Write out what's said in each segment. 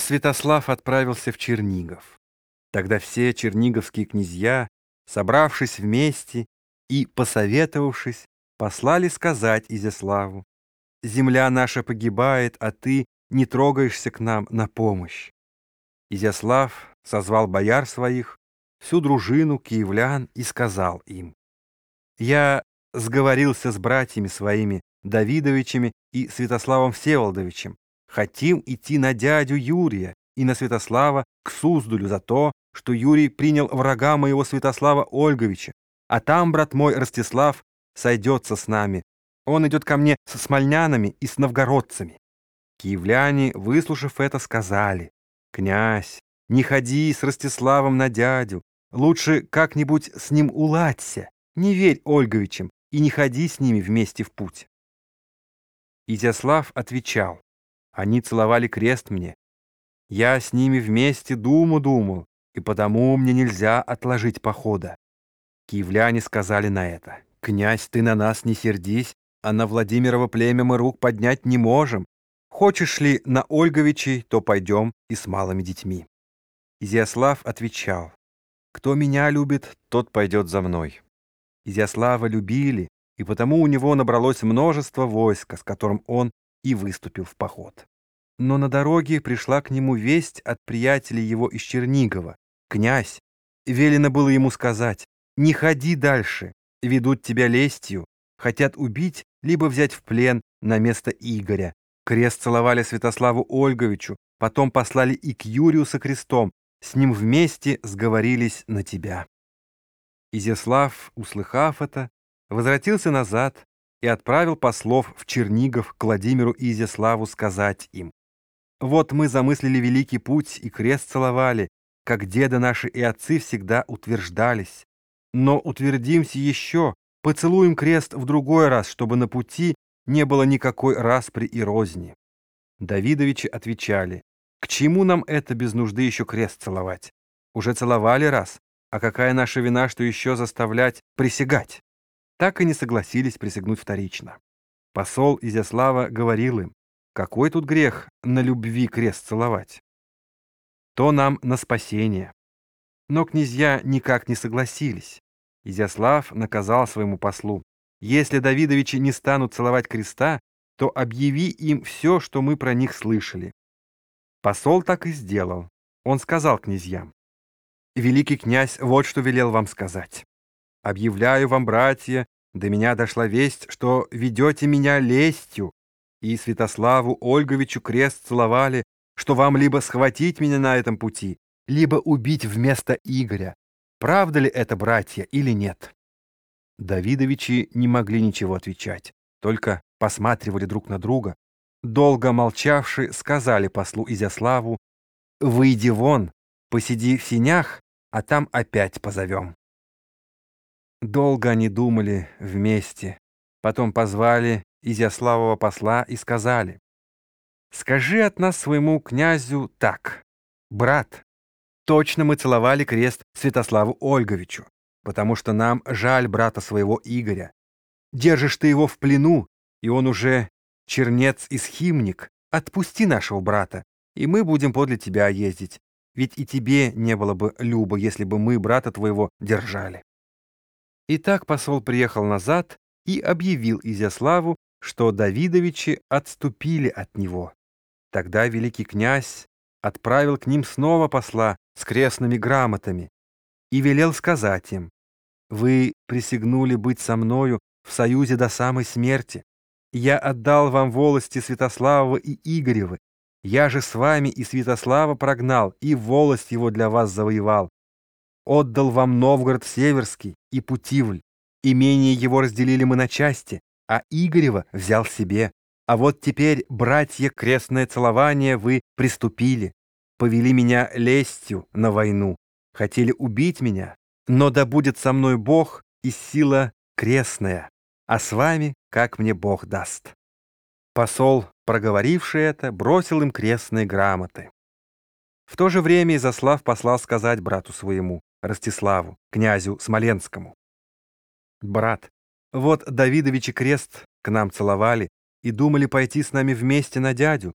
Святослав отправился в Чернигов. Тогда все черниговские князья, собравшись вместе и посоветовавшись, послали сказать Изяславу, «Земля наша погибает, а ты не трогаешься к нам на помощь». Изяслав созвал бояр своих, всю дружину киевлян и сказал им, «Я сговорился с братьями своими Давидовичами и Святославом Всеволодовичем, Хотим идти на дядю Юрия и на Святослава к Суздулю за то, что Юрий принял врага моего Святослава Ольговича, а там, брат мой, Ростислав, сойдется с нами. Он идет ко мне со смольнянами и с новгородцами». Киевляне, выслушав это, сказали, «Князь, не ходи с Ростиславом на дядю, лучше как-нибудь с ним уладься, не верь Ольговичам и не ходи с ними вместе в путь». Изяслав отвечал, они целовали крест мне. Я с ними вместе думу думал, и потому мне нельзя отложить похода. Киевляне сказали на это. «Князь, ты на нас не сердись, а на Владимирово племя мы рук поднять не можем. Хочешь ли на Ольговичей, то пойдем и с малыми детьми». Изяслав отвечал. «Кто меня любит, тот пойдет за мной». Изяслава любили, и потому у него набралось множество войска, с которым он и выступил в поход. Но на дороге пришла к нему весть от приятелей его из Чернигова. «Князь!» Велено было ему сказать, «Не ходи дальше, ведут тебя лестью, хотят убить, либо взять в плен на место Игоря». Крест целовали Святославу Ольговичу, потом послали и к Юрию со крестом, с ним вместе сговорились на тебя. Изяслав, услыхав это, возвратился назад, и отправил послов в Чернигов к Владимиру и Изяславу сказать им, «Вот мы замыслили великий путь и крест целовали, как деды наши и отцы всегда утверждались. Но утвердимся еще, поцелуем крест в другой раз, чтобы на пути не было никакой распри и розни». Давидовичи отвечали, «К чему нам это без нужды еще крест целовать? Уже целовали раз, а какая наша вина, что еще заставлять присягать?» Так и не согласились присягнуть вторично. Посол Изяслава говорил им, какой тут грех на любви крест целовать? То нам на спасение. Но князья никак не согласились. Изяслав наказал своему послу, если Давидовичи не станут целовать креста, то объяви им все, что мы про них слышали. Посол так и сделал. Он сказал князьям, «Великий князь вот что велел вам сказать. Объявляю вам, братья, до меня дошла весть, что ведете меня лестью, и Святославу Ольговичу крест целовали, что вам либо схватить меня на этом пути, либо убить вместо Игоря. Правда ли это, братья, или нет?» Давидовичи не могли ничего отвечать, только посматривали друг на друга. Долго молчавши, сказали послу Изяславу, «Выйди вон, посиди в синях, а там опять позовем». Долго они думали вместе. Потом позвали Изяславова посла и сказали, «Скажи от нас своему князю так, брат, точно мы целовали крест Святославу Ольговичу, потому что нам жаль брата своего Игоря. Держишь ты его в плену, и он уже чернец и схимник, отпусти нашего брата, и мы будем подле тебя ездить, ведь и тебе не было бы любо, если бы мы брата твоего держали». И так посол приехал назад и объявил Изяславу, что Давидовичи отступили от него. Тогда великий князь отправил к ним снова посла с крестными грамотами и велел сказать им, «Вы присягнули быть со мною в союзе до самой смерти. Я отдал вам волости Святославова и Игоревы. Я же с вами и Святослава прогнал, и волость его для вас завоевал отдал вам Новгород Северский и Путивль. Имение его разделили мы на части, а Игорева взял себе. А вот теперь, братья, крестное целование вы приступили, повели меня лестью на войну, хотели убить меня, но да будет со мной Бог и сила крестная, а с вами, как мне Бог даст». Посол, проговоривший это, бросил им крестные грамоты. В то же время Изослав послал сказать брату своему, Ростиславу, князю Смоленскому. «Брат, вот Давидовичи крест к нам целовали и думали пойти с нами вместе на дядю.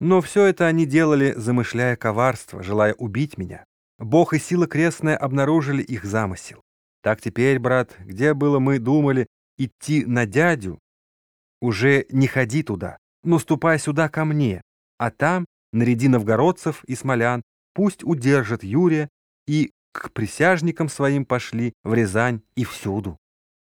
Но все это они делали, замышляя коварство, желая убить меня. Бог и сила крестная обнаружили их замысел. Так теперь, брат, где было мы думали идти на дядю, уже не ходи туда, но ступай сюда ко мне, а там наряди новгородцев и смолян, пусть удержат Юрия и к присяжникам своим пошли в Рязань и всюду.